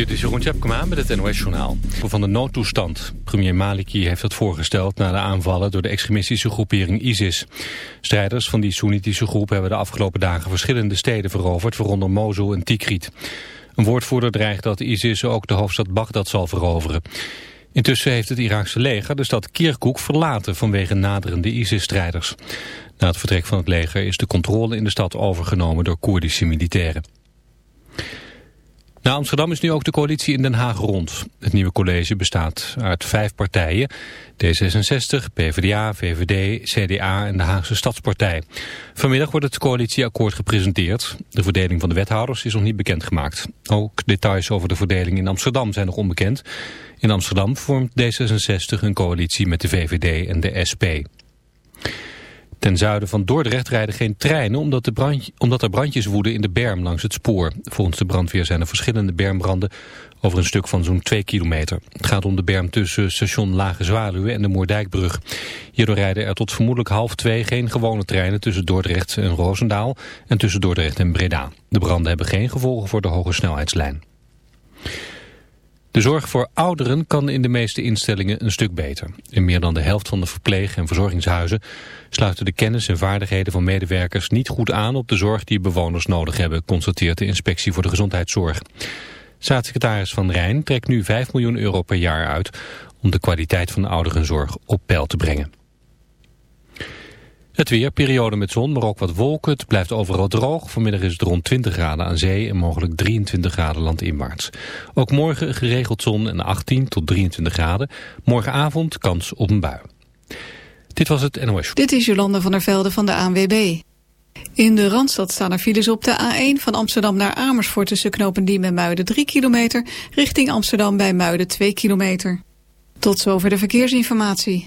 Dit is Jeroen Tjepkema met het NOS Journaal. Van de noodtoestand. Premier Maliki heeft dat voorgesteld na de aanvallen door de extremistische groepering ISIS. Strijders van die Soenitische groep hebben de afgelopen dagen verschillende steden veroverd, waaronder Mosul en Tikrit. Een woordvoerder dreigt dat ISIS ook de hoofdstad Bagdad zal veroveren. Intussen heeft het Iraakse leger de stad Kirkuk verlaten vanwege naderende ISIS-strijders. Na het vertrek van het leger is de controle in de stad overgenomen door Koerdische militairen. Na Amsterdam is nu ook de coalitie in Den Haag rond. Het nieuwe college bestaat uit vijf partijen. D66, PvdA, VVD, CDA en de Haagse Stadspartij. Vanmiddag wordt het coalitieakkoord gepresenteerd. De verdeling van de wethouders is nog niet bekendgemaakt. Ook details over de verdeling in Amsterdam zijn nog onbekend. In Amsterdam vormt D66 een coalitie met de VVD en de SP. Ten zuiden van Dordrecht rijden geen treinen omdat, omdat er brandjes woeden in de berm langs het spoor. Volgens de brandweer zijn er verschillende bermbranden over een stuk van zo'n 2 kilometer. Het gaat om de berm tussen station Lage Zwaluwe en de Moerdijkbrug. Hierdoor rijden er tot vermoedelijk half twee geen gewone treinen tussen Dordrecht en Roosendaal en tussen Dordrecht en Breda. De branden hebben geen gevolgen voor de hoge snelheidslijn. De zorg voor ouderen kan in de meeste instellingen een stuk beter. In meer dan de helft van de verpleeg- en verzorgingshuizen sluiten de kennis en vaardigheden van medewerkers niet goed aan op de zorg die bewoners nodig hebben, constateert de Inspectie voor de Gezondheidszorg. Staatssecretaris Van Rijn trekt nu 5 miljoen euro per jaar uit om de kwaliteit van de ouderenzorg op peil te brengen. Het weer, periode met zon, maar ook wat wolken. Het blijft overal droog. Vanmiddag is het rond 20 graden aan zee en mogelijk 23 graden landinwaarts. Ook morgen geregeld zon en 18 tot 23 graden. Morgenavond kans op een bui. Dit was het NOS. Dit is Jolanda van der Velde van de ANWB. In de Randstad staan er files op de A1 van Amsterdam naar Amersfoort... tussen Knopendiem en Muiden 3 kilometer... richting Amsterdam bij Muiden 2 kilometer. Tot zover de verkeersinformatie.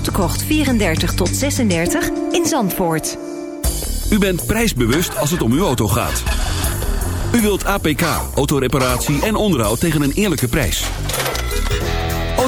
Krocht 34 tot 36 in Zandvoort. U bent prijsbewust als het om uw auto gaat. U wilt APK, autoreparatie en onderhoud tegen een eerlijke prijs.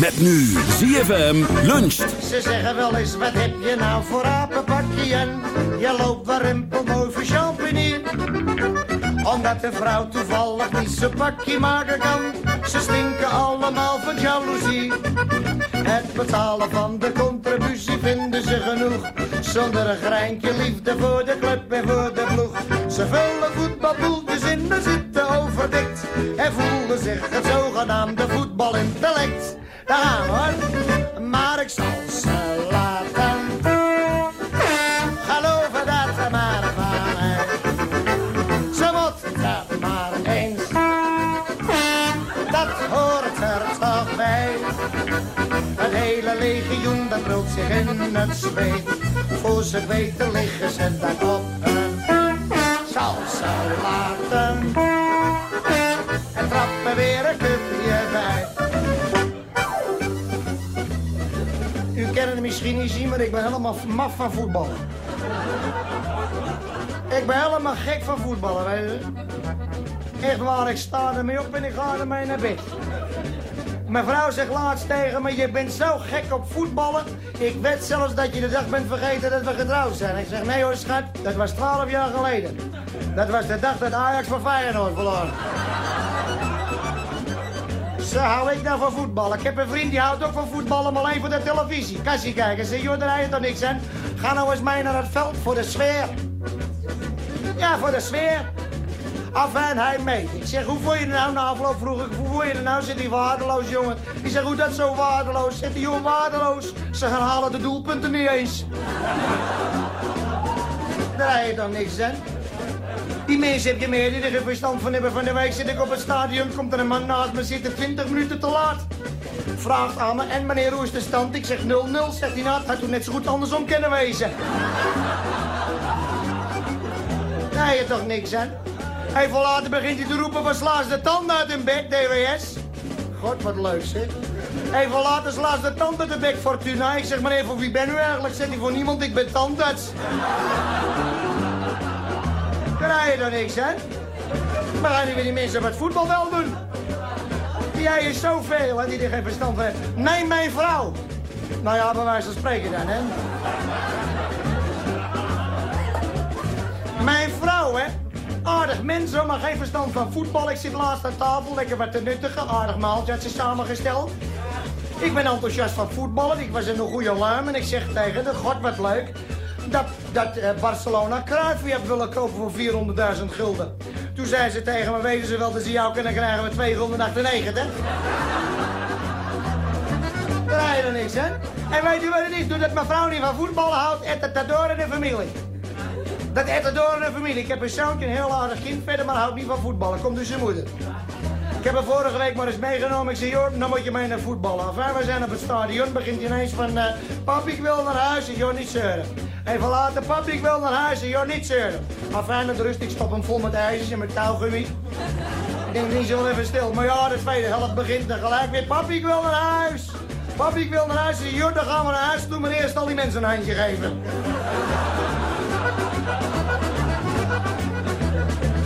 Met nu ZFM luncht. Ze zeggen wel eens, wat heb je nou voor apenpakje en je loopt waar rimpel over champignon. Omdat de vrouw toevallig niet zijn pakje maken kan, ze stinken allemaal van jaloezie. betalen van de contributie vinden ze genoeg. Zonder een greintje liefde voor de club en voor de ploeg. Ze vullen voetbalboeltjes in, de zitten overdekt. En voelden zich het zogenaamde voetbalintellect. Daar hoor, maar ik zal ze laten. Geloven dat ze maar. Ze moet dat maar eens. Dat hoort er toch bij. Het hele legioen dat brult zich in het zweet. Voor ze weten liggen ze daar op hun. Zal ze laten. Maar ik ben helemaal maf van voetballen. Ik ben helemaal gek van voetballen, weet je. Echt waar, ik sta ermee op en ik ga ermee naar bed. Mijn vrouw zegt laatst tegen me, je bent zo gek op voetballen. Ik weet zelfs dat je de dag bent vergeten dat we getrouwd zijn. Ik zeg, nee hoor schat, dat was 12 jaar geleden. Dat was de dag dat Ajax van Feyenoord verloor. Zo hou ik nou van voetballen. Ik heb een vriend die houdt ook van voetballen, maar alleen voor de televisie. Kassie kijken, zeg, joh, daar je toch niks aan. Ga nou eens mee naar het veld voor de sfeer. Ja, voor de sfeer. Afijn, hij mee. Ik zeg, hoe voel je er nou? Na afloop vroeg ik, hoe voel je er nou? Zit hij waardeloos, jongen? Ik zeg, hoe dat zo waardeloos? Zit die jongen waardeloos? Ze gaan halen de doelpunten niet eens. Daar rijdt je dan niks aan. Die mensen heb je meer die er verstand van hebben. Van de week zit ik op het stadion, komt er een man naast me zitten 20 minuten te laat. Vraagt aan me, en meneer, hoe is de stand? Ik zeg 0-0, zegt hij nou, het had net zo goed andersom kunnen wezen. Daar je toch niks aan. Even later begint hij te roepen, van slaas de tanden uit hun bek, DWS. God, wat leuk zeg. Even later slaas de tand uit de bek, Fortuna. Ik zeg, meneer, voor wie ben u eigenlijk? Zegt hij, voor niemand, ik ben tandarts. Daar je dan niks, hè? Maar gaan die die mensen het voetbal wel doen? Jij is zoveel, hè, die er geen verstand van heeft. Neem mijn vrouw. Nou ja, bij wijze van spreken dan, hè. Mijn vrouw, hè. Aardig mens, hoor, maar geen verstand van voetbal. Ik zit laatst aan tafel, lekker wat te nuttigen. Aardig maaltje had ze samengesteld. Ik ben enthousiast van voetballen. Ik was in een goede alarm en ik zeg tegen de god wat leuk. Dat, dat eh, Barcelona Cruijff weer heeft willen kopen voor 400.000 gulden. Toen zei ze tegen me, weten ze wel dat ze jou kunnen krijgen met 2 gulden 98. Daar rijdt er niks, hè? En weet u wat het is? Doordat mijn vrouw niet van voetballen houdt, et het door in de familie. Dat et door in de familie. Ik heb een zoontje, een heel aardig kind verder, maar houdt niet van voetballen. Komt dus zijn moeder. Ik heb er vorige week maar eens meegenomen. Ik zei, joh, dan moet je mee naar voetballen. Enfin, we zijn op het stadion. Begint ineens van, uh, pap, ik wil naar huis. Ik joh, niet zeuren. Even later, pap, ik wil naar huis. Ik joh, niet zeuren. Enfin, met rust, ik stop hem vol met ijzers en met touwgummi. Ik denk niet zo even stil. Maar ja, de tweede helft begint dan gelijk weer. Pap, ik wil naar huis. Pap, ik wil naar huis. Zeg, joh, dan gaan we naar huis. Doe maar eerst al die mensen een handje geven.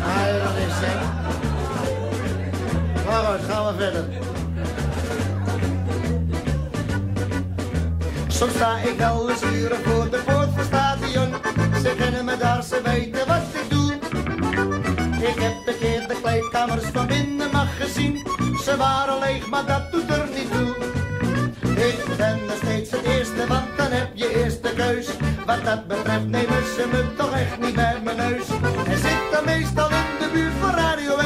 Ah, dat is. Maar goed, gaan we verder. Soms sta ik wel eens uren voor de poort van stadion. Ze kennen me daar, ze weten wat ik doe. Ik heb een keer de kleedkamers van binnen mag gezien. Ze waren leeg, maar dat doet er niet toe. Ik ben nog steeds het eerste, want dan heb je eerst de keus. Wat dat betreft nemen ze me toch echt niet bij mijn neus. En zit dan meestal in de buurt van radio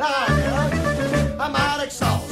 2. Daar ga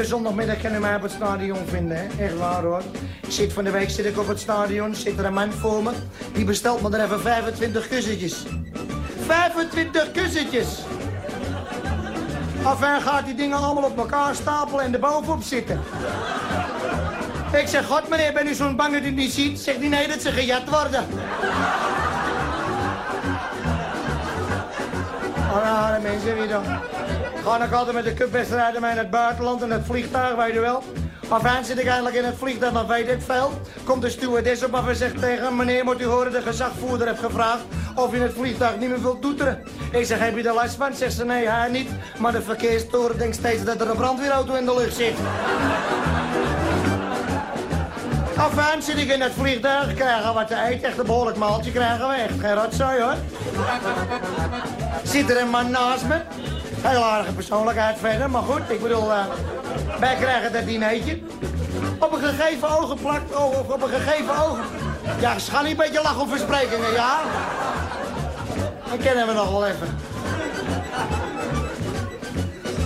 iedere, zondagmiddag u mij op het stadion vinden. Hè? Echt waar hoor. Ik zit van de week zit ik op het stadion, zit er een man voor me. Die bestelt me er even 25 kussentjes. 25 kussentjes! Enfin gaat die dingen allemaal op elkaar stapelen en er bovenop zitten. Ik zeg, god meneer, ben u zo'n bang dat u het niet ziet? Zegt hij, nee, dat ze gejat worden. Rare mensen weer dan. Ga ik altijd met de cupwedstrijden mee naar het buitenland en het vliegtuig, weet je wel. Maar fijn zit ik eigenlijk in het vliegtuig, dan weet ik veel. Komt de stewardess op af en zegt tegen meneer, moet u horen, de gezagvoerder heeft gevraagd of u in het vliegtuig niet meer wilt toeteren. Ik zeg, heb je er last van? Zegt ze, nee, hij niet. Maar de verkeerstoren denkt steeds dat er een brandweerauto in de lucht zit. Afijn zit ik in het vliegtuig, krijgen wat te eten. Echt een behoorlijk maaltje krijgen we, echt geen rotzooi hoor. Zit er een man naast me. Heel aardige persoonlijkheid verder, maar goed, ik bedoel, uh, wij krijgen dat dinertje. Op een gegeven ogenplak, oh, op een gegeven ogen... Ja, ze gaan niet een beetje lachen om versprekingen, ja? Dat kennen we nog wel even.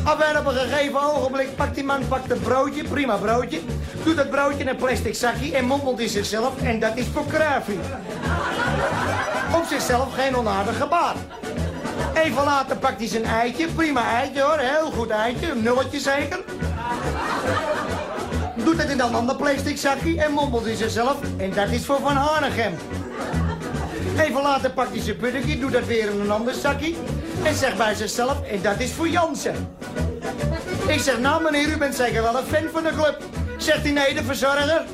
Af en op een gegeven ogenblik pakt die man pakt een broodje, prima broodje. Doet dat broodje in een plastic zakje en mompelt in zichzelf. En dat is kruifie. Op zichzelf geen onaardig gebaar. Even later pakt hij zijn eitje. Prima eitje hoor, heel goed eitje. Een nulletje zeker. Doet het in een ander plastic zakje en mompelt in zichzelf. En dat is voor Van Hanegem. Even later pakt hij zijn puddingje, doet dat weer in een ander zakje. En zegt bij zichzelf, en dat is voor Jansen. Ik zeg, nou meneer, u bent zeker wel een fan van de club. Zegt hij, nee, de verzorger.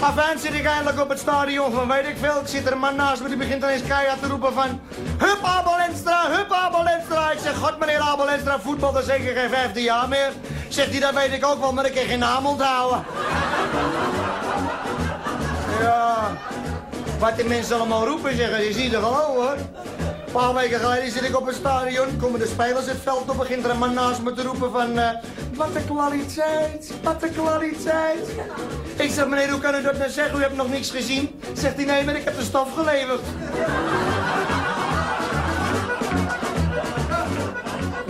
Afijn zit ik eindelijk op het stadion van weet ik veel. Ik zit er een man naast me, die begint dan eens keihard te roepen van... Hup Abel Enstra, hup Abel Enstra. Ik zeg, god meneer Abel Enstra, voetbal is zeker geen vijfde jaar meer. Zegt hij, dat weet ik ook wel, maar ik kan geen naam onthouden. Ja, wat die mensen allemaal roepen zeggen, je ziet er gewoon hoor. Een paar weken geleden zit ik op het stadion, komen de spelers het veld op, begint er een man naast me te roepen van... Uh, wat een kwaliteit, wat een kwaliteit. Ik zeg, meneer, hoe kan u dat nou zeggen? U hebt nog niks gezien. Zegt hij, nee, maar ik heb de stof geleverd.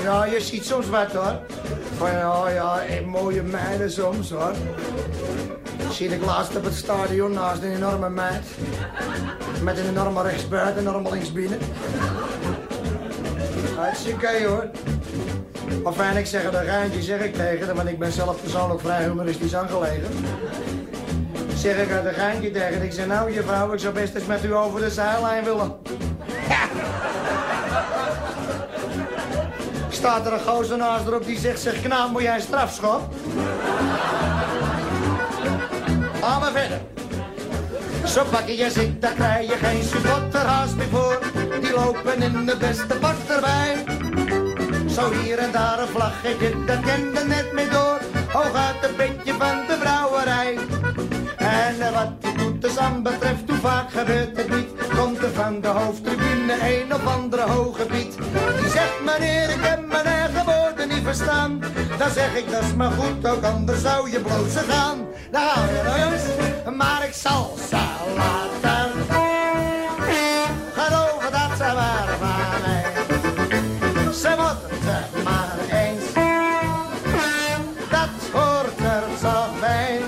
Ja, je ziet soms wat hoor. Van ja, ja, mooie meiden soms hoor. Zie ik laatst op het stadion naast een enorme meid. Met een enorme rechtsbuiten en een enorme linksbinnen. Hartstikke hoor. Enfin, ik zeg het een geintje, zeg ik tegen want ik ben zelf persoonlijk vrij humoristisch aangelegen. Zeg ik een geintje tegen ik zeg nou juffrouw, ik zou best eens met u over de zijlijn willen. Staat er een gozer naast erop die zegt, zeg knaap, moet jij een strafschop? Gaan verder. Zo pak je zit, daar krijg je geen supporterhaast meer voor. Die lopen in de beste bak erbij. Zo hier en daar een vlaggetje, dat kende net mee door. Hoog uit het beetje van de brouwerij. En wat die toeters aan betreft, hoe vaak gebeurt het niet? Komt er van de hoofdtribune een of andere hoge. Die zegt meneer, ik heb mijn eigen woorden niet verstaan. Dan zeg ik, dat is maar goed, ook anders zou je blozen gaan. We jongens, maar ik zal ze laten. Geloven dat ze waren van mij. Ze moeten maar eens. Dat hoort er zo bij.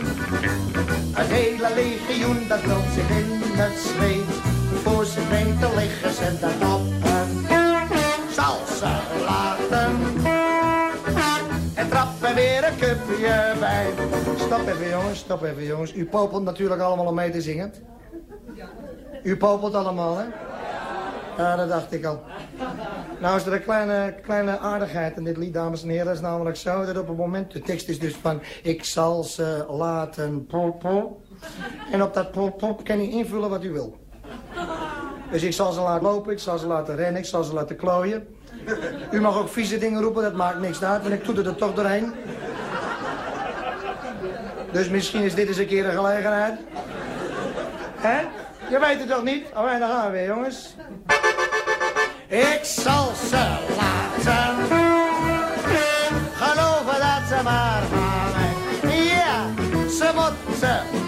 Het hele legioen dat loopt zich in het zweet. Voor ze weten liggen ze dan op zal ze laten. Weer een bij. Stop even jongens, stop even jongens. U popelt natuurlijk allemaal om mee te zingen. U popelt allemaal hè? Ja, dat dacht ik al. Nou is er een kleine, kleine aardigheid in dit lied, dames en heren. Dat is namelijk zo dat op het moment... De tekst is dus van... Ik zal ze laten poppen. En op dat pop kan u invullen wat u wil. Dus ik zal ze laten lopen, ik zal ze laten rennen, ik zal ze laten klooien. U mag ook vieze dingen roepen, dat maakt niks uit, want ik doe er toch doorheen. Dus misschien is dit eens een keer een gelegenheid. Hè? Je weet het toch niet? Oh, en dan gaan we weer, jongens. Ik zal ze laten geloven dat ze maar mij. Ja, ze moeten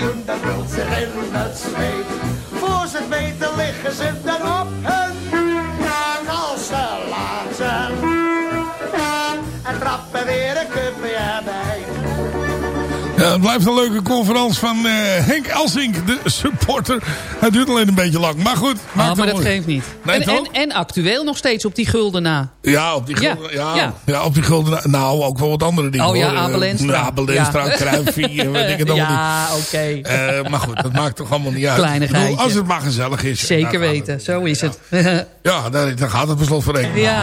legioen dat wil zich in het zweet. Voor ze het weten liggen ze dan op hun Ja, het blijft een leuke conferentie van uh, Henk Elsink, de supporter. Het duurt alleen een beetje lang, maar goed. Oh, maar dat geeft niet. en, en, en, actueel nog steeds op die gulden na. Ja, op die gulden, ja. Ja, ja. op die gulden Nou, ook wel wat andere dingen. Oh ja, Abel Enstra. Abel Enstra, ja. Kruifie, weet ik het allemaal Ja, oké. Uh, maar goed, dat maakt toch allemaal niet uit. Kleinigheid. Als het maar gezellig is. Zeker weten, zo is het. ja, daar, daar gaat het beslot voor rekening. Ja.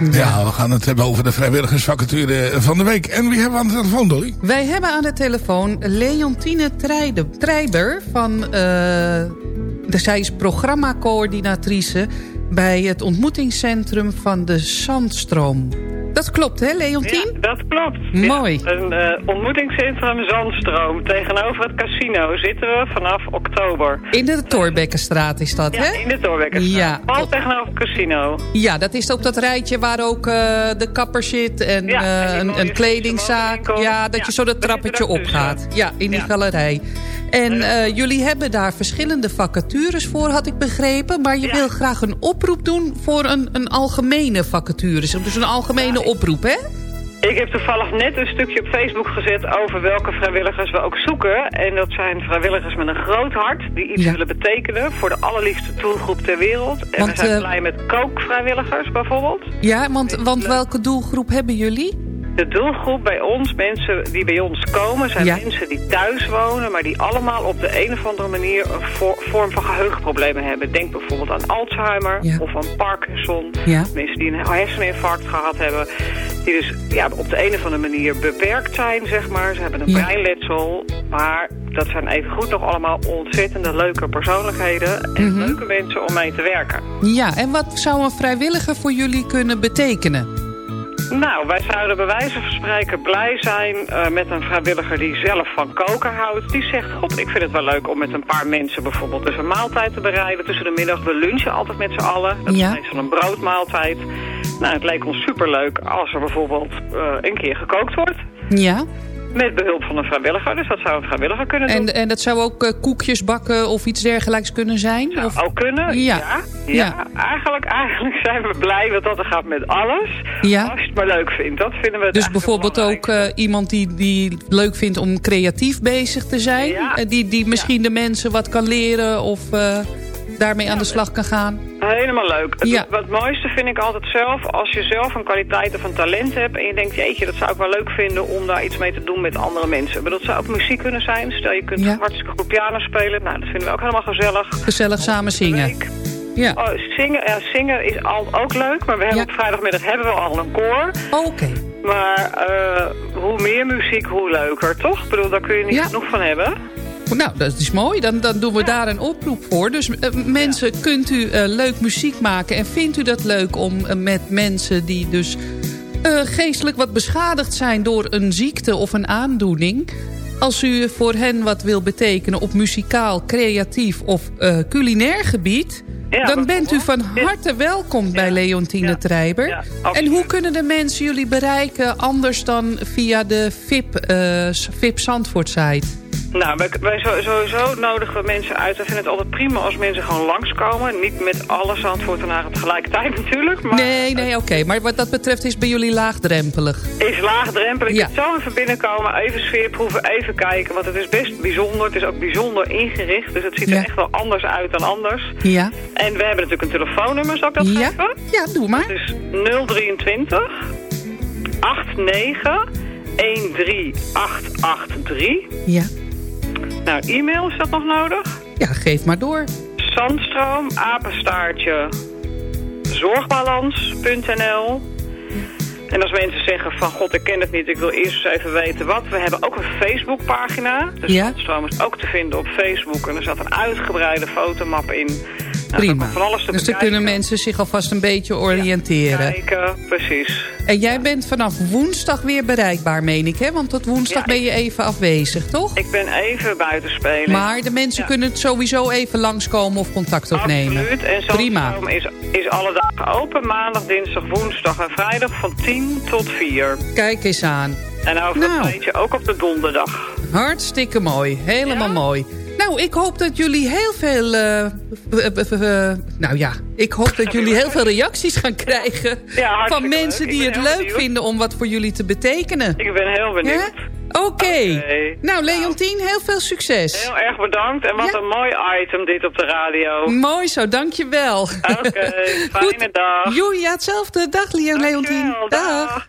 Ja, we gaan het hebben over de vrijwilligersvacature van de week. En wie hebben we aan de telefoon, Dolly? Wij hebben aan de telefoon Leontine Treiber van... Uh, zij is programmacoördinatrice bij het ontmoetingscentrum van de Zandstroom. Dat klopt, hè, Leontien? Ja, dat klopt. Mooi. een uh, ontmoetingscentrum Zandstroom. Tegenover het casino zitten we vanaf oktober. In de Torbekkenstraat is dat, ja, hè? in de Torbekkenstraat. Ja. Al tegenover het casino. Ja, dat is op dat rijtje waar ook uh, de kapper zit en, uh, een, een kledingzaak. Ja, dat je zo dat trappetje opgaat. Ja, in die galerij. En jullie hebben daar verschillende vacatures voor, had ik begrepen. Maar je wil graag een oproep doen voor een, een algemene vacature. Dus een algemene oproep, hè? Ik heb toevallig net een stukje op Facebook gezet over welke vrijwilligers we ook zoeken. En dat zijn vrijwilligers met een groot hart die iets willen betekenen voor de allerliefste doelgroep ter wereld. En want, we zijn uh, blij met kookvrijwilligers bijvoorbeeld. Ja, want, want welke doelgroep hebben jullie? De doelgroep bij ons, mensen die bij ons komen, zijn ja. mensen die thuis wonen... maar die allemaal op de een of andere manier een vorm van geheugenproblemen hebben. Denk bijvoorbeeld aan Alzheimer ja. of aan Parkinson. Ja. Mensen die een herseninfarct gehad hebben. Die dus ja, op de een of andere manier beperkt zijn, zeg maar. Ze hebben een breinletsel, maar dat zijn evengoed nog allemaal ontzettende leuke persoonlijkheden... en mm -hmm. leuke mensen om mee te werken. Ja, en wat zou een vrijwilliger voor jullie kunnen betekenen? Nou, wij zouden bij wijze van spreken blij zijn uh, met een vrijwilliger die zelf van koken houdt. Die zegt, god, ik vind het wel leuk om met een paar mensen bijvoorbeeld dus een maaltijd te bereiden tussen de middag. We lunchen altijd met z'n allen. Dat ja. is meestal een broodmaaltijd. Nou, het leek ons superleuk als er bijvoorbeeld uh, een keer gekookt wordt. Ja. Met behulp van een vrijwilliger, dus dat zou een vrijwilliger kunnen doen. En, en dat zou ook uh, koekjes bakken of iets dergelijks kunnen zijn? Zou of? ook kunnen, ja. Ja, ja. ja. Eigenlijk, eigenlijk zijn we blij dat dat gaat met alles. Ja. Als je het maar leuk vindt, dat vinden we Dus bijvoorbeeld ook uh, iemand die, die leuk vindt om creatief bezig te zijn? Ja. Uh, die, die misschien de mensen wat kan leren of daarmee aan de slag kan gaan? Helemaal leuk. Ja. Het, het mooiste vind ik altijd zelf, als je zelf een kwaliteit of een talent hebt... en je denkt, jeetje, dat zou ik wel leuk vinden om daar iets mee te doen met andere mensen. Maar dat zou ook muziek kunnen zijn. Stel, je kunt ja. hartstikke goed piano spelen. Nou, dat vinden we ook helemaal gezellig. Gezellig samen zingen. Ja. Oh, zingen, ja, zingen is al, ook leuk, maar we hebben Ja. op vrijdagmiddag hebben we al een koor. Oh, Oké. Maar uh, hoe meer muziek, hoe leuker, toch? Ik bedoel, daar kun je niet genoeg van hebben. Nou, dat is mooi. Dan, dan doen we daar een oproep voor. Dus uh, mensen, kunt u uh, leuk muziek maken... en vindt u dat leuk om uh, met mensen die dus geestelijk wat beschadigd zijn... door een ziekte of een aandoening... Als u voor hen wat wil betekenen op muzikaal, creatief of culinair gebied... Ja, dan bent u van harte welkom bij Leontine Ja. Treiber. En hoe kunnen de mensen jullie bereiken anders dan via de VIP, eh, VIP Zandvoort site? Nou, wij, wij sowieso nodigen we mensen uit. We vinden het altijd prima als mensen gewoon langskomen. Niet met alle Zandvoortenaren tegelijkertijd natuurlijk. Maar Nee, nee, oké. Maar wat dat betreft is bij jullie laagdrempelig. is laagdrempelig. Ja. Je kunt zo even binnenkomen, even sfeer proeven, even kijken. Want het is best bijzonder. Het is ook bijzonder ingericht. Dus het ziet er Ja. echt wel anders uit dan anders. Ja? En we hebben natuurlijk een telefoonnummer, zal ik dat Ja? geven? Ja, doe maar. Dus 023 89 13883. Ja. Nou, e-mail is dat nog nodig? Ja, geef maar door. Zandstroom, apenstaartje, zorgbalans.nl. En als mensen zeggen van god, ik ken het niet, ik wil eerst eens even weten wat. We hebben ook een Facebookpagina. Dus Ja. Zandstroom is ook te vinden op Facebook. En er zat een uitgebreide fotomap in. Prima. Dus dan kunnen mensen zich alvast een beetje oriënteren. Kijken, precies. En jij bent vanaf woensdag weer bereikbaar, meen ik, hè? Want tot woensdag ben je even afwezig, toch? Ik ben even buiten spelen. Maar de mensen Ja. kunnen het sowieso even langskomen of contact opnemen. Absoluut. En Prima. Is, is alle dagen open. Maandag, dinsdag, woensdag en vrijdag van 10 tot 4. Kijk eens aan. En over Nou. een beetje ook op de donderdag. Hartstikke mooi. Helemaal mooi. Nou, ik hoop dat jullie heel veel... eh, v- v- nou ja, ik hoop dat jullie heel veel reacties gaan krijgen... Ja, van mensen leuk. Die het leuk benieuwd. vinden om wat voor jullie te betekenen. Ik ben heel benieuwd. Oké. Nou, Leontien, heel veel succes. Heel erg bedankt. En wat een mooi item dit op de radio. Mooi zo, dankjewel. Oké, fijne dag. Joei, ja, hetzelfde. Dag, Leo Leontien. Dag.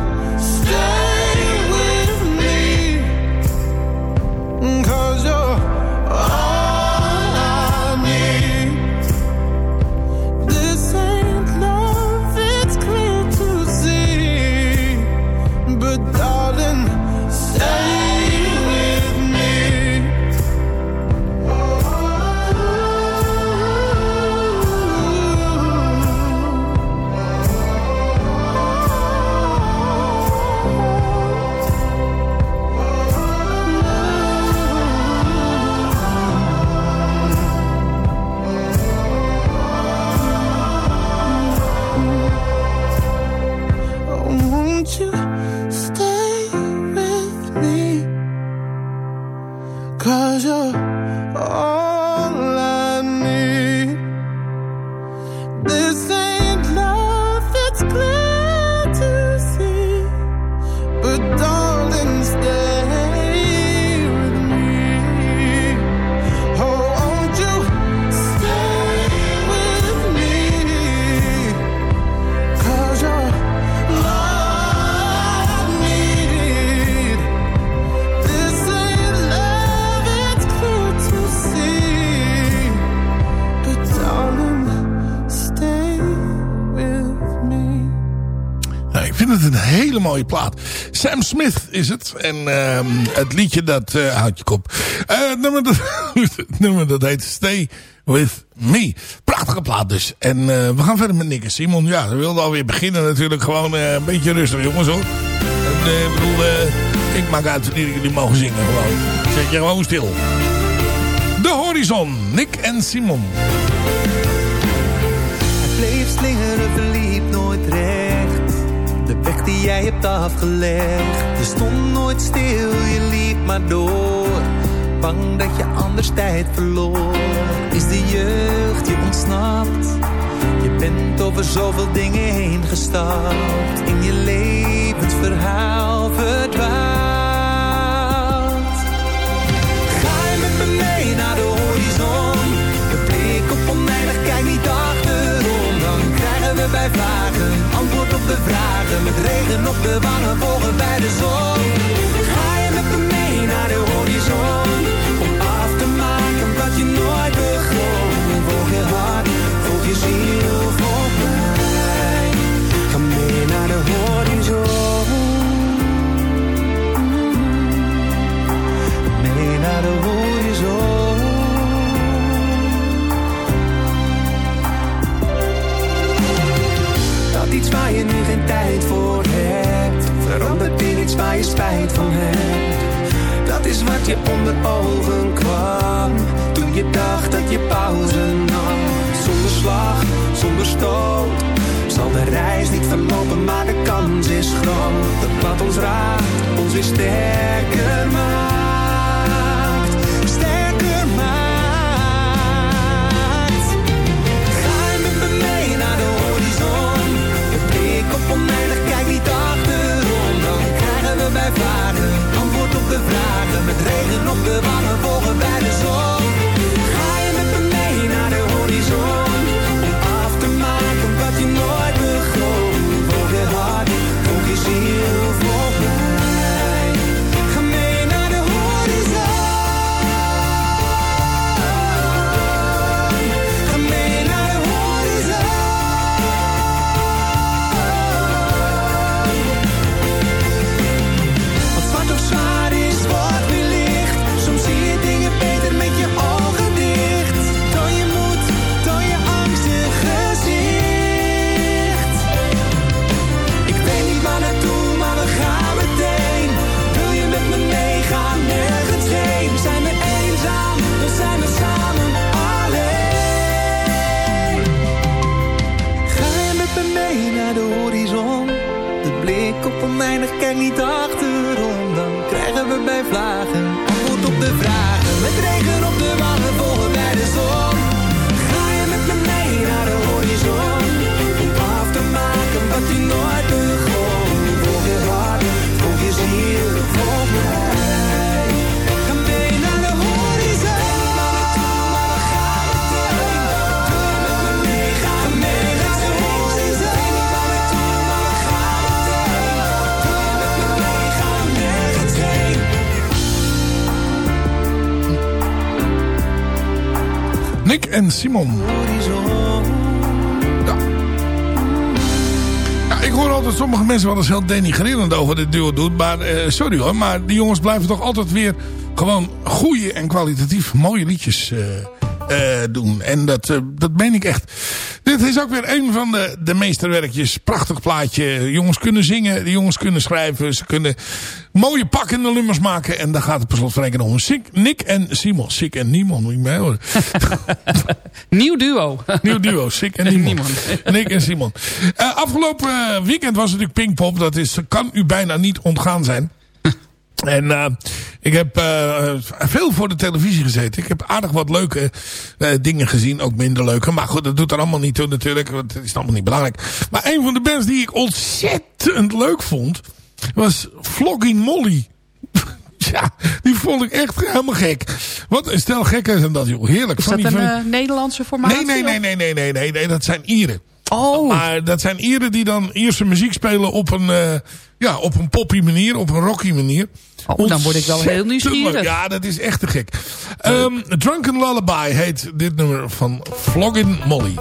Sam Smith is het. En ehm, het liedje dat... eh houd je kop. Het, nummer dat, dat heet Stay With Me. Prachtige plaat dus. En eh, we gaan verder met Nick en Simon. Ja, we wilden alweer beginnen natuurlijk. Gewoon een beetje rustig jongens hoor. En, ik bedoel, ik maak uit wanneer jullie mogen zingen gewoon. Zet je gewoon stil. De Horizon. Nick en Simon. Hij bleef slingeren, verliep nooit recht. De weg die jij hebt afgelegd. Je stond nooit stil, je liep maar door. Bang dat je anders tijd verloor. Is de jeugd je ontsnapt? Je bent over zoveel dingen heen gestapt. In je levensverhaal verdwaald. De vragen. Met regen op de wangen volgen bij de zon. spijt van. Dat is wat je onder ogen kwam. Toen je dacht dat je pauze nam. Zonder slag, zonder stoot. Zal de reis niet verlopen, maar de kans is groot. Dat wat ons raakt, ons weer sterker maakt. Vragen. Met regen op de wangen volgen bij de zon. Simon. Ja. Ik hoor altijd sommige mensen wel eens heel denigrerend over dit duo doen. Maar eh, sorry hoor, maar die jongens blijven toch altijd weer gewoon goede en kwalitatief mooie liedjes eh, eh, doen. En dat, dat meen ik echt. Dit is ook weer een van de, de meesterwerkjes. Prachtig plaatje. Jongens kunnen zingen, de jongens kunnen schrijven. Ze kunnen mooie pakkende nummers maken. En daar gaat het per slot van rekening om. Sik, Nick en Simon. Sik en Niemon, moet je mij horen. Nieuw duo. Nieuw duo, Sik en Niemon. Nick en Simon. Eh, afgelopen eh, weekend was natuurlijk Pinkpop. Dat is, kan u bijna niet ontgaan zijn. En uh, ik heb uh, veel voor de televisie gezeten. Ik heb aardig wat leuke uh, dingen gezien. Ook minder leuke. Maar goed, dat doet er allemaal niet toe natuurlijk. Want het is allemaal niet belangrijk. Maar een van de bands die ik ontzettend leuk vond. Was Flogging Molly. ja, die vond ik echt helemaal gek. Wat een stel gekken zijn dat joh. Heerlijk. Is van dat die, een van- eh, Nederlandse formatie? Nee, nee, nee, nee, nee, nee, nee, nee, dat zijn Ieren. Oh. Maar dat zijn Ieren die dan Ierse muziek spelen op een, eh, ja, op een poppy manier, op een rocky manier. Oh, dan word ik wel heel nieuwsgierig. Ja, dat is echt te gek. Ehm, Drunken Lullaby heet dit nummer van Floggin Molly.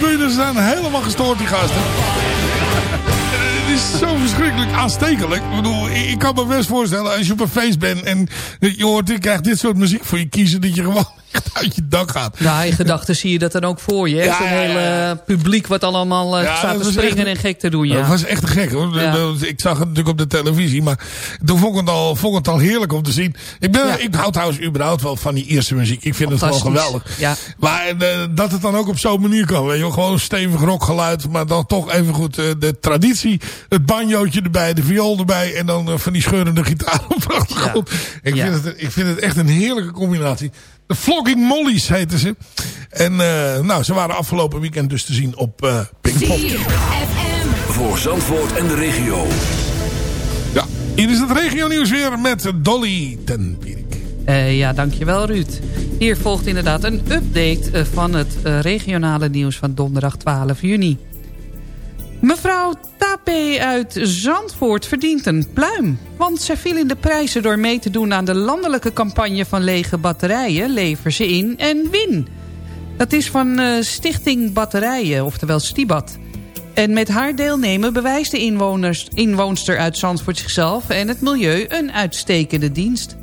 Ze zijn helemaal gestoord, die gasten. Het is zo verschrikkelijk aanstekelijk. Ik bedoel, ik, kan me best voorstellen als je op een feest bent en je hoort, je krijgt dit soort muziek voor je kiezen, dat je gewoon echt uit je dak gaat. Nou, in gedachten zie je dat dan ook voor je. Ja, Zo'n ja, ja. hele publiek wat allemaal eh, Ja, staat te springen echt- en gek te doen. Ja. Dat was echt gek hoor. Ik zag het natuurlijk op de televisie. Maar toen vond ik het al, vond ik het al heerlijk om te zien. Ik, ben, ik hou trouwens überhaupt wel van die eerste muziek. Ik vind het gewoon geweldig. Ja. Maar eh, dat het dan ook op zo'n manier kan. Weet je, gewoon stevig rockgeluid. Maar dan toch even goed eh, de traditie. Het banjootje erbij. De viool erbij. En dan van die scheurende gitaar op de achtergrond. Ik, vind het, ik vind het echt een heerlijke combinatie. De Flogging Mollies heten ze. En eh, nou, ze waren afgelopen weekend dus te zien op eh Pinkpop. Voor Zandvoort en de regio. Ja, hier is het regio nieuws weer met Dolly ten Pierik. Eh, ja, dankjewel Ruud. Hier volgt inderdaad een update van het eh, regionale nieuws van donderdag 12 juni. Mevrouw Tapé uit Zandvoort verdient een pluim. Want zij viel in de prijzen door mee te doen aan de landelijke campagne van lege batterijen. Lever ze in en win. Dat is van eh, Stichting Batterijen, oftewel Stibat. En met haar deelnemen bewijst de inwoners, inwoonster uit Zandvoort zichzelf en het milieu een uitstekende dienst.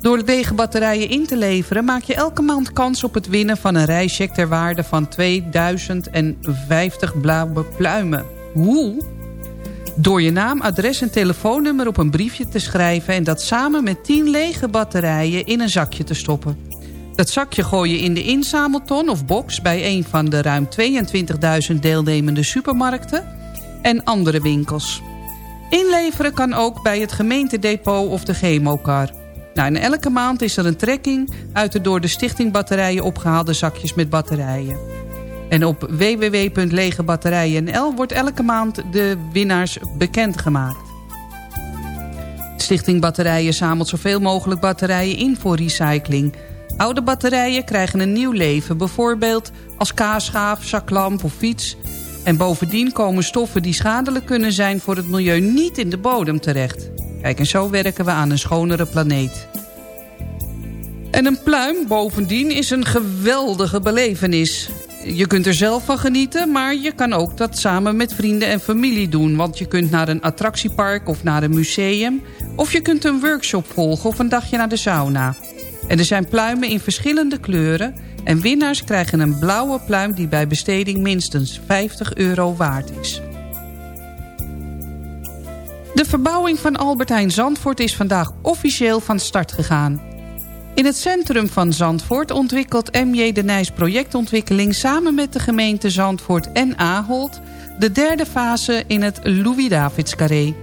Door de leegbatterijen in te leveren maak je elke maand kans op het winnen van een rijcheck ter waarde van 2050 blauwe pluimen. Hoe? Door je naam, adres en telefoonnummer op een briefje te schrijven... en dat samen met 10 lege batterijen in een zakje te stoppen. Dat zakje gooi je in de inzamelton of box... bij een van de ruim 22.000 deelnemende supermarkten en andere winkels. Inleveren kan ook bij het gemeentedepot of de chemokar. Nou, en elke maand is er een trekking uit de door de Stichting Batterijen opgehaalde zakjes met batterijen. En op www.legebatterijen.nl wordt elke maand de winnaars bekendgemaakt. Stichting Batterijen zamelt zoveel mogelijk batterijen in voor recycling. Oude batterijen krijgen een nieuw leven, bijvoorbeeld als kaasschaaf, zaklamp of fiets. En bovendien komen stoffen die schadelijk kunnen zijn voor het milieu niet in de bodem terecht. En zo werken we aan een schonere planeet. En een pluim bovendien is een geweldige belevenis. Je kunt er zelf van genieten, maar je kan ook dat samen met vrienden en familie doen. Want je kunt naar een attractiepark of naar een museum. Of je kunt een workshop volgen of een dagje naar de sauna. En er zijn pluimen in verschillende kleuren. En winnaars krijgen een blauwe pluim die bij besteding minstens 50 euro waard is. De verbouwing van Albert Heijn Zandvoort is vandaag officieel van start gegaan. In het centrum van Zandvoort ontwikkelt MJ de Nijs projectontwikkeling... samen met de gemeente Zandvoort en Ahold... de derde fase in het Louis-Davids-carré.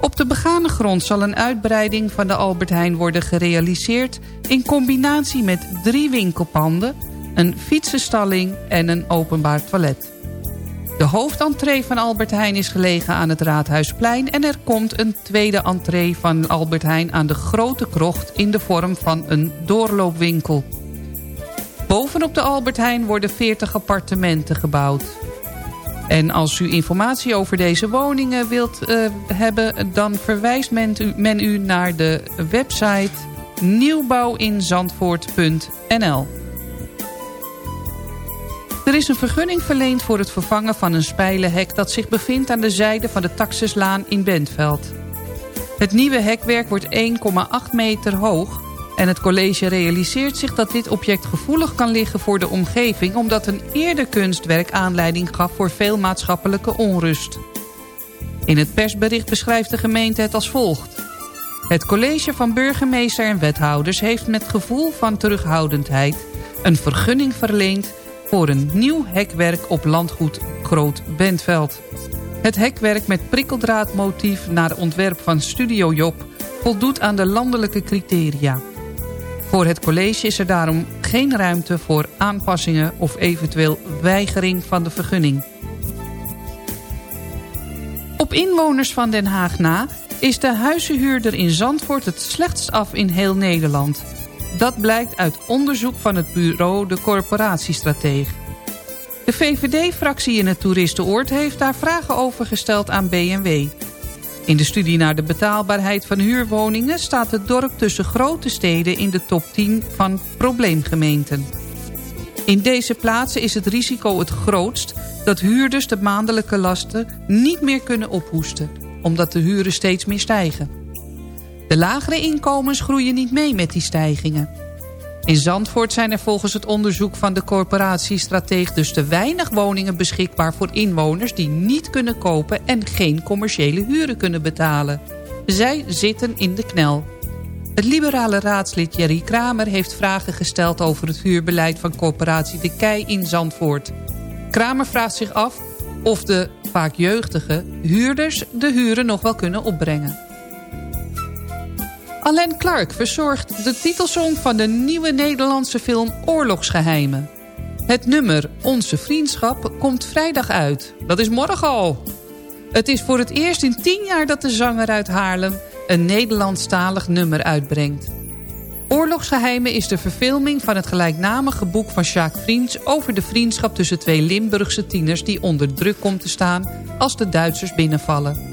Op de begane grond zal een uitbreiding van de Albert Heijn worden gerealiseerd... in combinatie met drie winkelpanden, een fietsenstalling en een openbaar toilet. De hoofdentree van Albert Heijn is gelegen aan het Raadhuisplein... en er komt een tweede entree van Albert Heijn aan de Grote Krocht... in de vorm van een doorloopwinkel. Bovenop de Albert Heijn worden 40 appartementen gebouwd. En als u informatie over deze woningen wilt uh, hebben... dan verwijst men u, men u naar de website nieuwbouwinzandvoort.nl. Er is een vergunning verleend voor het vervangen van een spijlenhek... dat zich bevindt aan de zijde van de Taxislaan in Bentveld. Het nieuwe hekwerk wordt 1,8 meter hoog... en het college realiseert zich dat dit object gevoelig kan liggen voor de omgeving... omdat een eerder kunstwerk aanleiding gaf voor veel maatschappelijke onrust. In het persbericht beschrijft de gemeente het als volgt. Het college van burgemeester en wethouders heeft met gevoel van terughoudendheid... een vergunning verleend voor een nieuw hekwerk op landgoed Groot Bentveld. Het hekwerk met prikkeldraadmotief naar ontwerp van Studio Job... voldoet aan de landelijke criteria. Voor het college is er daarom geen ruimte voor aanpassingen... of eventueel weigering van de vergunning. Op inwoners van Den Haag na is de huizenhuurder in Zandvoort het slechtst af in heel Nederland... Dat blijkt uit onderzoek van het bureau De Corporatiestrateeg. De VVD-fractie in het toeristenoord heeft daar vragen over gesteld aan BMW. In de studie naar de betaalbaarheid van huurwoningen... staat het dorp tussen grote steden in de top 10 van probleemgemeenten. In deze plaatsen is het risico het grootst dat huurders de maandelijke lasten niet meer kunnen ophoesten, omdat de huren steeds meer stijgen. De lagere inkomens groeien niet mee met die stijgingen. In Zandvoort zijn er volgens het onderzoek van de corporatie Strateeg dus te weinig woningen beschikbaar voor inwoners die niet kunnen kopen en geen commerciële huren kunnen betalen. Zij zitten in de knel. Het liberale raadslid Jerry Kramer heeft vragen gesteld over het huurbeleid van corporatie De Kei in Zandvoort. Kramer vraagt zich af of de vaak jeugdige huurders de huren nog wel kunnen opbrengen. Alain Clark verzorgt de titelsong van de nieuwe Nederlandse film Oorlogsgeheimen. Het nummer Onze Vriendschap komt vrijdag uit. Dat is morgen al. Het is voor het eerst in tien jaar dat de zanger uit Haarlem... een Nederlandstalig nummer uitbrengt. Oorlogsgeheimen is de verfilming van het gelijknamige boek van Jacques Vriends... over de vriendschap tussen twee Limburgse tieners... die onder druk komt te staan als de Duitsers binnenvallen.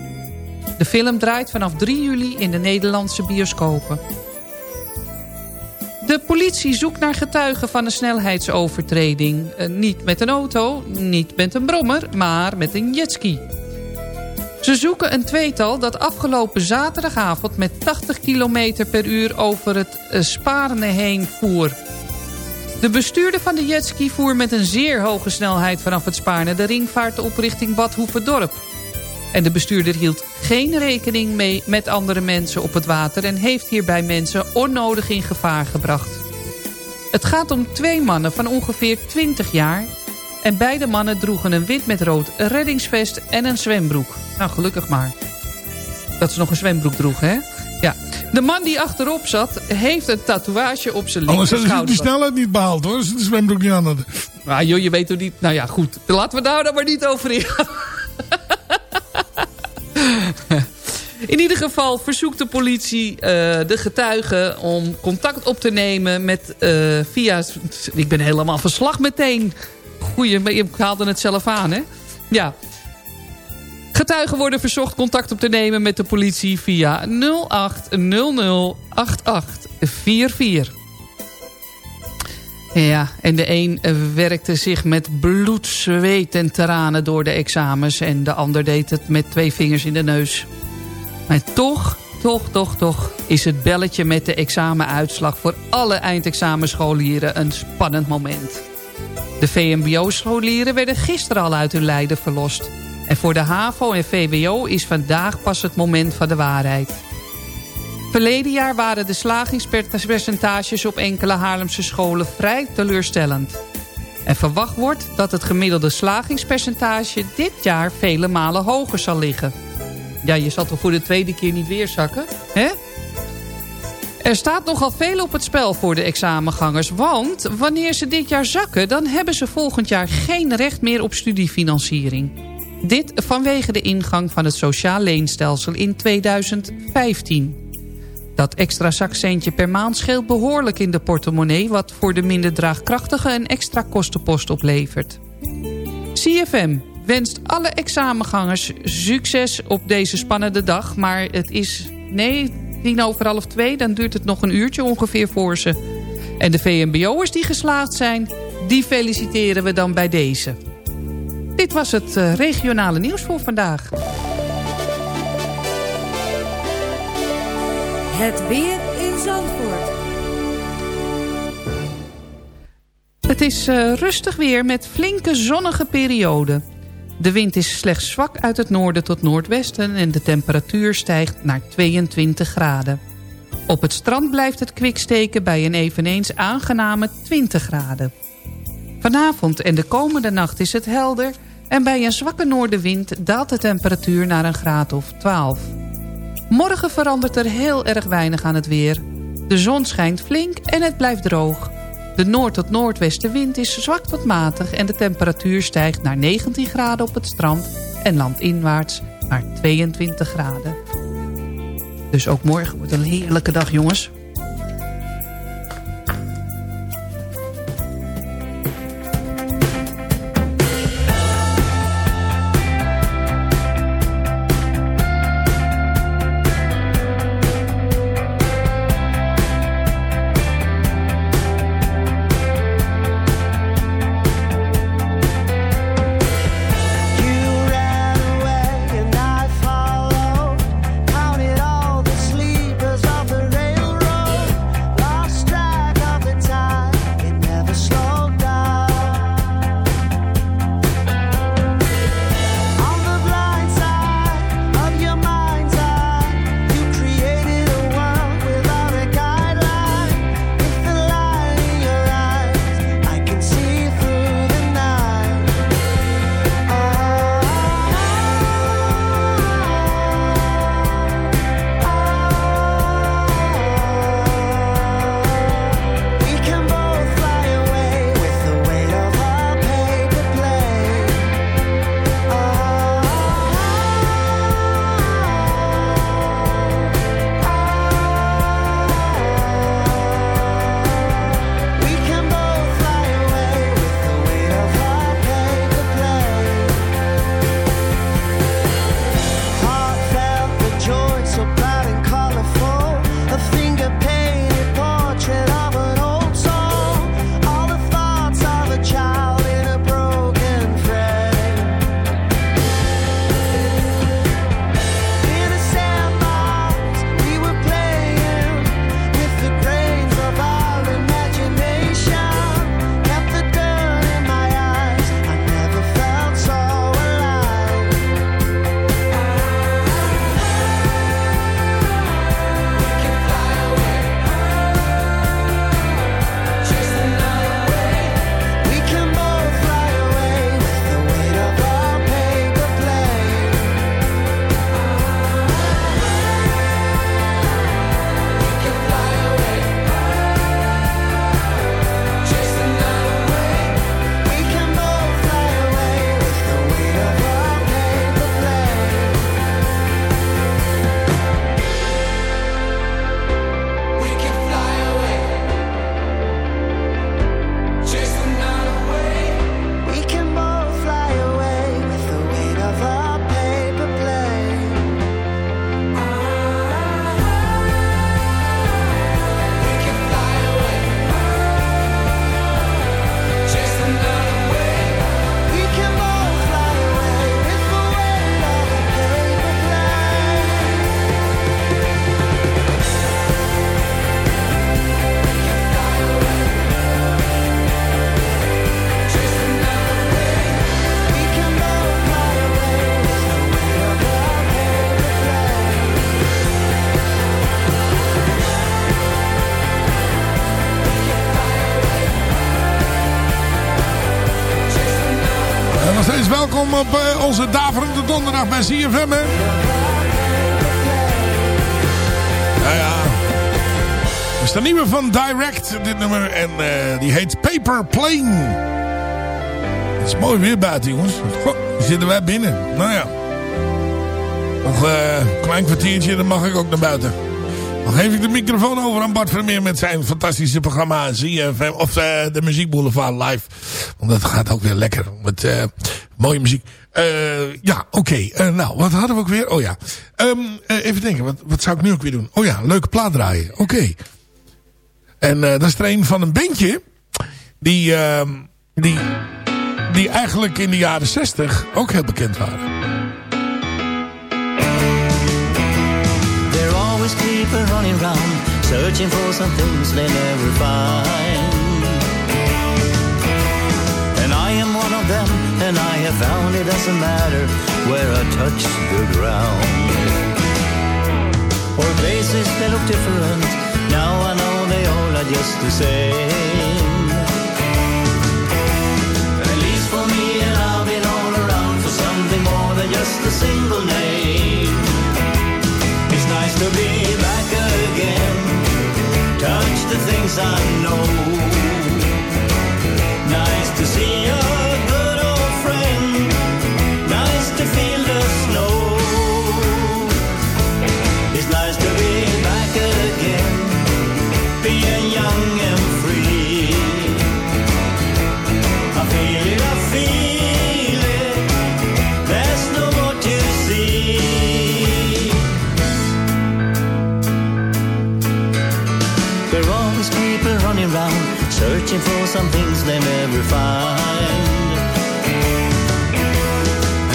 De film draait vanaf 3 juli in de Nederlandse bioscopen. De politie zoekt naar getuigen van een snelheidsovertreding. Eh, niet met een auto, niet met een brommer, maar met een jetski. Ze zoeken een tweetal dat afgelopen zaterdagavond met 80 km per uur over het uh, Sparene heen voer. De bestuurder van de jetski voer met een zeer hoge snelheid vanaf het Spaarne de ringvaart op richting Bad Hoeverdorp. En de bestuurder hield geen rekening mee met andere mensen op het water... en heeft hierbij mensen onnodig in gevaar gebracht. Het gaat om twee mannen van ongeveer 20 jaar... en beide mannen droegen een wit met rood reddingsvest en een zwembroek. Nou, gelukkig maar. Dat ze nog een zwembroek droegen, hè? Ja. De man die achterop zat, heeft een tatoeage op zijn linkerschouder. Anders hadden ze die snelheid niet behaald, hoor. Ze de zwembroek niet aan hadden. Ah, joh, je weet hoe niet... Nou ja, goed. Laten we daar dan maar niet over in In ieder geval verzoekt de politie uh, de getuigen om contact op te nemen met uh, via... Ik ben helemaal verslag meteen. Goeie, je haalde het zelf aan, hè? Ja. Getuigen worden verzocht contact op te nemen met de politie via 08008844. Ja, en de een werkte zich met bloed, zweet en tranen door de examens... en de ander deed het met twee vingers in de neus. Maar toch, toch, toch, toch is het belletje met de examenuitslag... voor alle eindexamenscholieren een spannend moment. De VMBO-scholieren werden gisteren al uit hun lijden verlost. En voor de HAVO en VWO is vandaag pas het moment van de waarheid. Verleden jaar waren de slagingspercentages op enkele Haarlemse scholen vrij teleurstellend. En verwacht wordt dat het gemiddelde slagingspercentage dit jaar vele malen hoger zal liggen. Ja, je zal toch voor de tweede keer niet weer zakken, hè? Er staat nogal veel op het spel voor de examengangers. Want wanneer ze dit jaar zakken... dan hebben ze volgend jaar geen recht meer op studiefinanciering. Dit vanwege de ingang van het sociaal leenstelsel in 2015. Dat extra zakcentje per maand scheelt behoorlijk in de portemonnee... wat voor de minder draagkrachtige een extra kostenpost oplevert. CFM wenst alle examengangers succes op deze spannende dag... maar het is, nee, tien over half twee... dan duurt het nog een uurtje ongeveer voor ze. En de VMBO'ers die geslaagd zijn, die feliciteren we dan bij deze. Dit was het eh, regionale nieuws voor vandaag. Het weer in Zandvoort. Het is uh, rustig weer met flinke zonnige perioden. De wind is slechts zwak uit het noorden tot noordwesten... en de temperatuur stijgt naar 22 graden. Op het strand blijft het kwik steken bij een eveneens aangename 20 graden. Vanavond en de komende nacht is het helder... en bij een zwakke noordenwind daalt de temperatuur naar een graad of 12. Morgen verandert er heel erg weinig aan het weer. De zon schijnt flink en het blijft droog. De noord- tot noordwestenwind is zwak tot matig... en de temperatuur stijgt naar 19 graden op het strand... en landinwaarts naar 22 graden. Dus ook morgen wordt een heerlijke dag, jongens. Welkom op uh, onze daverende donderdag bij CFM. Hè? Ja. Is de nieuwe van Direct, dit nummer. En uh, die heet Paper Plane. Het is mooi weer buiten, jongens. Goh, zitten wij binnen. Nou ja. Nog een klein kwartiertje, dan mag ik ook naar buiten. Dan geef ik de microfoon over aan Bart Vermeer met zijn fantastische programma ZFM, of de Muziek Boulevard live. Want dat gaat ook weer lekker met mooie muziek. Uh, ja, oké. Okay. nou, wat hadden we ook weer? Oh ja. Um, even denken, wat, wat zou ik nu ook weer doen? Oh ja, leuke plaat draaien. Oké. Okay. En dat is er een van een bandje die, ehm, die, die eigenlijk in de jaren 60 ook heel bekend waren. always people running round searching for some things they never find. And I have found it doesn't matter where I touch the ground. Or places that look different, now I know they all are just the same. At least for me, and I've been all around for something more than just a single name. It's nice to be back again. Touch the things I know. Searching for some things they never find.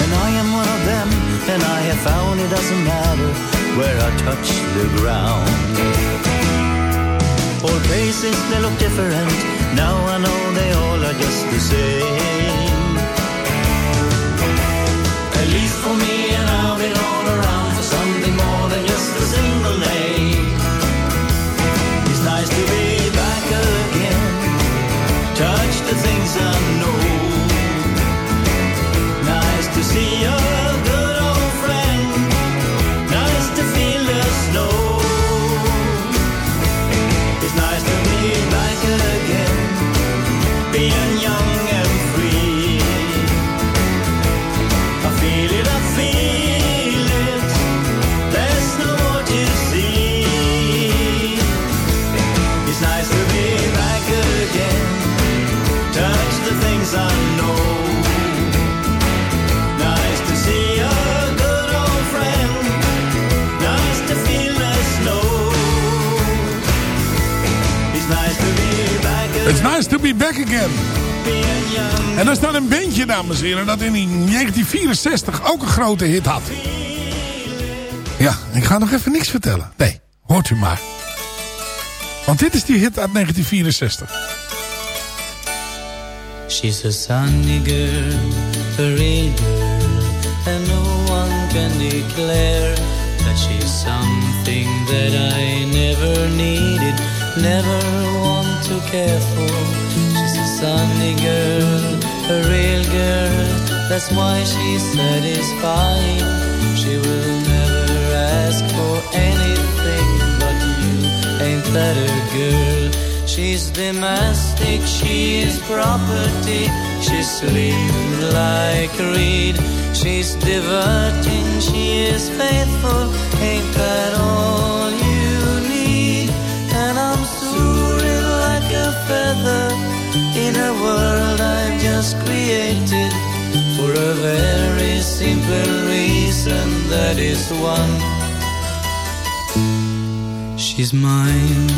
And I am one of them, and I have found it doesn't matter where I touch the ground. They look different, now I know they all are just the same. Be back again. En er staat een bandje, dames en heren, dat in 1964 ook een grote hit had. Ja, ik ga nog even niks vertellen. Nee, hoort u maar. Want dit is die hit uit 1964. She's a sunny girl, a real and no one can declare that she's something that I never needed, never want to care for. Sunny girl, a real girl, that's why she's satisfied. She will never ask for anything but you. Ain't that a girl? She's domestic, she is property. She's slim like a reed. She's diverting, she is faithful. Ain't that all a very simple reason, that is one. She's mine.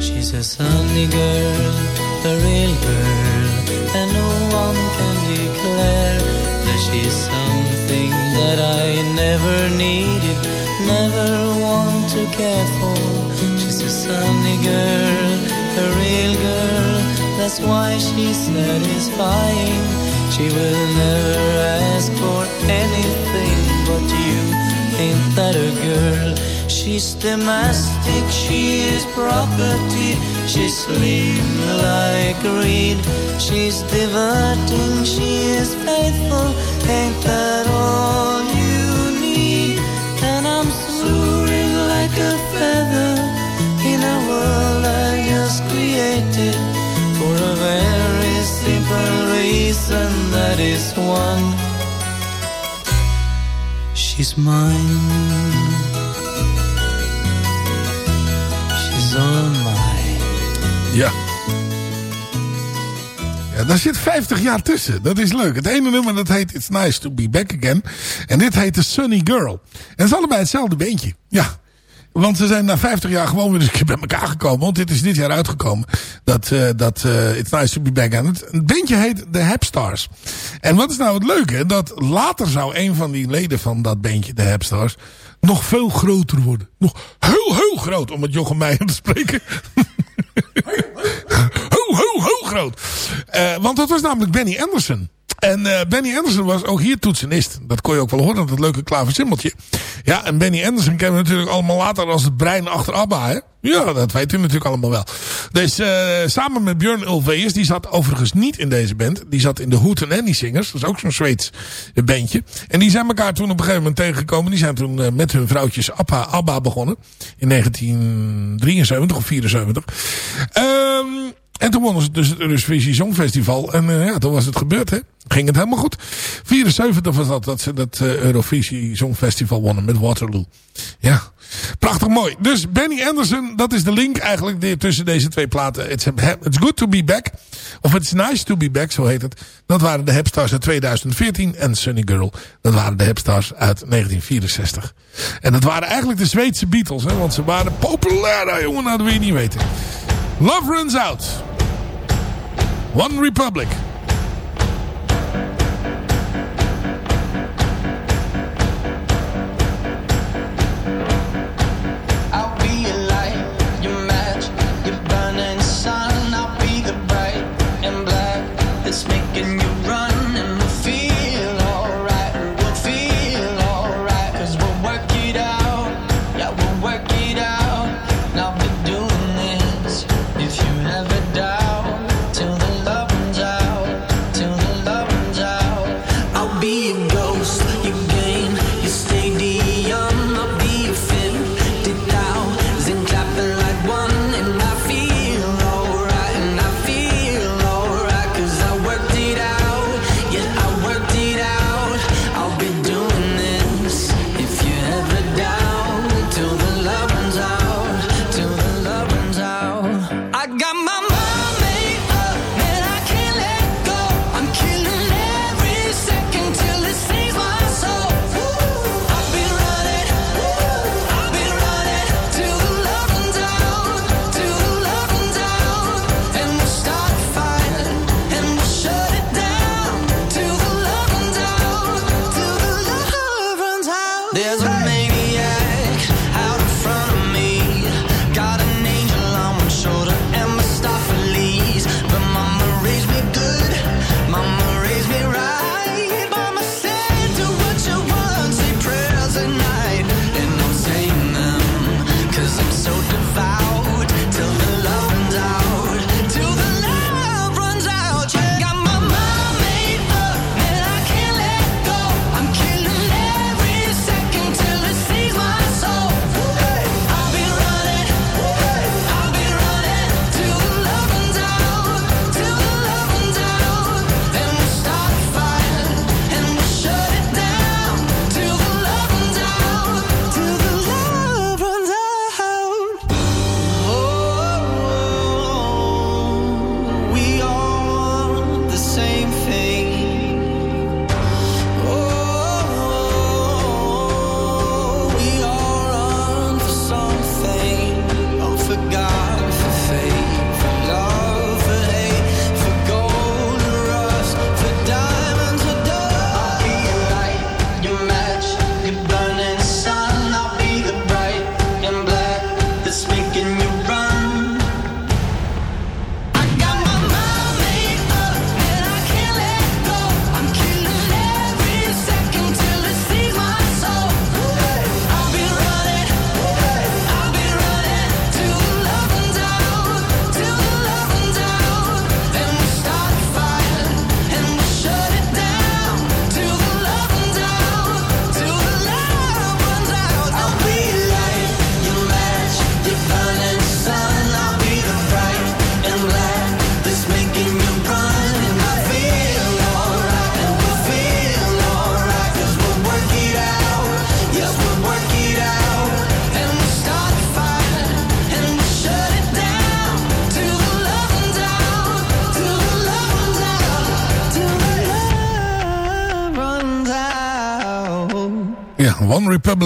She's a sunny girl, never needed, never want to care for. She's a sunny girl, a real girl, that's why she's satisfying. She will never ask for anything but you. ain't that a girl? She's domestic, she is property. She's slim like a reed. She's diverting, she is faithful. Ain't that all is one. She's mine. She's all mine. Ja. Ja, daar zit 50 jaar tussen. Dat is leuk. Het ene nummer dat heet It's Nice to Be Back Again. En dit heet The Sunny Girl. En het is allebei hetzelfde beentje. Ja. Want ze zijn na 50 jaar gewoon weer eens een keer bij elkaar gekomen. Want dit is dit jaar uitgekomen. Dat, uh, dat uh, It's Nice to Be Back Again. Het, beentje heet The Hapstars. En wat is nou het leuke? Dat later zou een van die leden van dat beentje, de Hapstars... nog veel groter worden. Nog heel, heel groot, om het Jochem Meijer te spreken. heel, heel, heel groot. Uh, want dat was namelijk Benny Anderson. En uh, Benny Anderson was ook hier toetsenist. Dat kon je ook wel horen, dat leuke klaversimmeltje. Ja, en Benny Anderson kennen we natuurlijk allemaal later als het brein achter ABBA, hè? Ja, dat weet u natuurlijk allemaal wel. Dus uh, samen met Björn Ulvaeus, die zat overigens niet in deze band. Die zat in de Hoot Annie Singers. Dat is ook zo'n Zweeds bandje. En die zijn elkaar toen op een gegeven moment tegengekomen. Die zijn toen uh, met hun vrouwtjes ABBA, ABBA begonnen. In 1973 of 74. Um, en toen wonnen ze dus het Eurovisie Songfestival. En uh, ja, toen was het gebeurd, hè. Ging het helemaal goed. 74 was dat, dat ze dat uh, Eurovisie Songfestival wonnen met Waterloo. Ja, prachtig mooi. Dus Benny Anderson, dat is de link eigenlijk tussen deze twee platen. It's, it's good to be back. Of It's nice to be back, zo heet het. Dat waren de Hepstars uit 2014. En Sunny Girl, dat waren de Hepstars uit 1964. En dat waren eigenlijk de Zweedse Beatles, hè. Want ze waren populair, jongen, dat wil je niet weten. Love Runs Out. One Republic.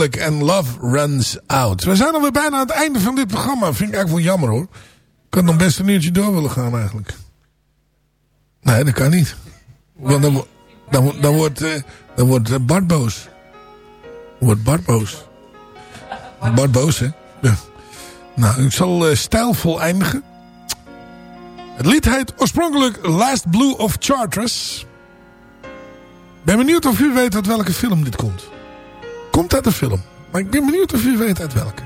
Republic en Love Runs Out. We zijn alweer bijna aan het einde van dit programma. Vind ik eigenlijk wel jammer hoor. Ik had nog best een uurtje door willen gaan eigenlijk. Nee, dat kan niet. Want dan, dan, wordt, uh, dan wordt uh, Bart boos. Wordt Bart boos. Bart boos, hè? Nou, ik zal uh, stijlvol eindigen. Het lied heet oorspronkelijk Last Blue of Chartres. Ben benieuwd of u weet uit welke film dit komt. Komt uit de film. Maar ik ben benieuwd of u weet uit welke.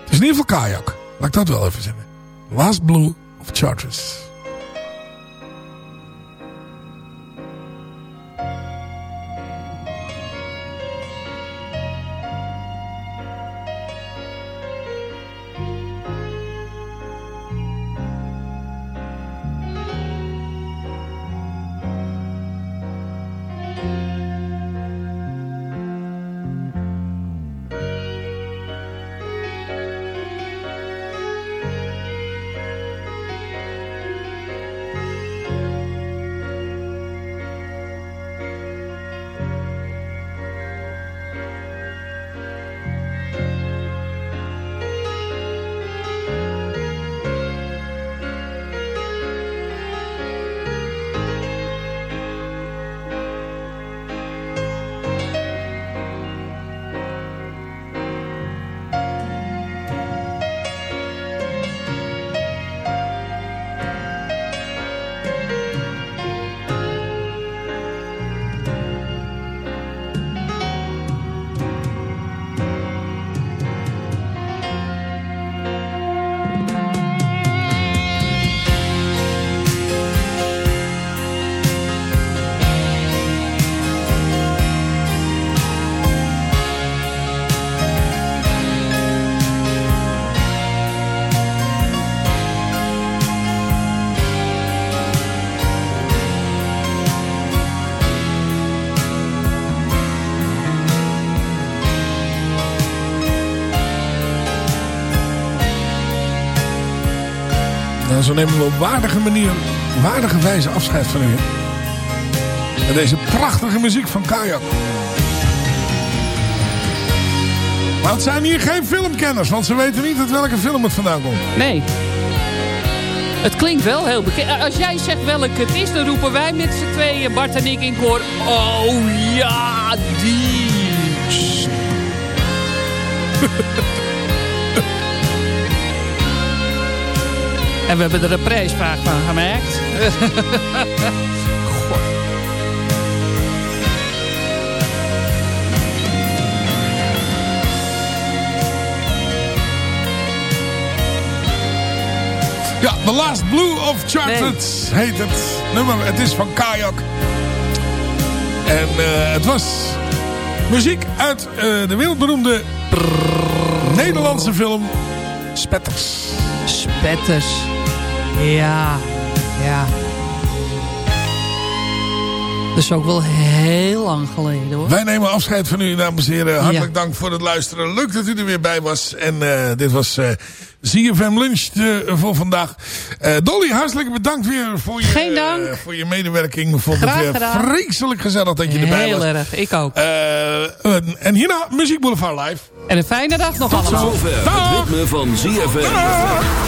Het is in ieder geval kajak. Laat ik dat wel even zeggen. Last Blue of Chartres. Zo nemen we op waardige manier, waardige wijze afscheid van u. Met deze prachtige muziek van Kajak. Maar het zijn hier geen filmkenners, want ze weten niet uit welke film het vandaan komt. Nee. Het klinkt wel heel bekend. Als jij zegt welke het is, dan roepen wij met z'n tweeën, Bart en ik in koor. Oh ja, die. En we hebben er een prijsvraag van gemaakt. Ja, The Last Blue of nee. heet het nummer. Het is van Kajak. En uh, het was muziek uit uh, de wereldberoemde Nederlandse film Spetters. Spetters. Ja, ja. Dat is ook wel heel lang geleden hoor. Wij nemen afscheid van u, dames en heren. Hartelijk dank voor het luisteren. Leuk dat u er weer bij was. En uh, dit was uh, ZFM Lunch uh, voor vandaag. Dolly, hartelijk bedankt weer voor je, Geen dank. voor je medewerking. Ik vond het vreselijk gezellig dat je erbij heel was. Heel erg, ik ook. en hierna Muziek Boulevard Live. En een fijne dag nog Tot allemaal. Tot zover het ritme van ZFM.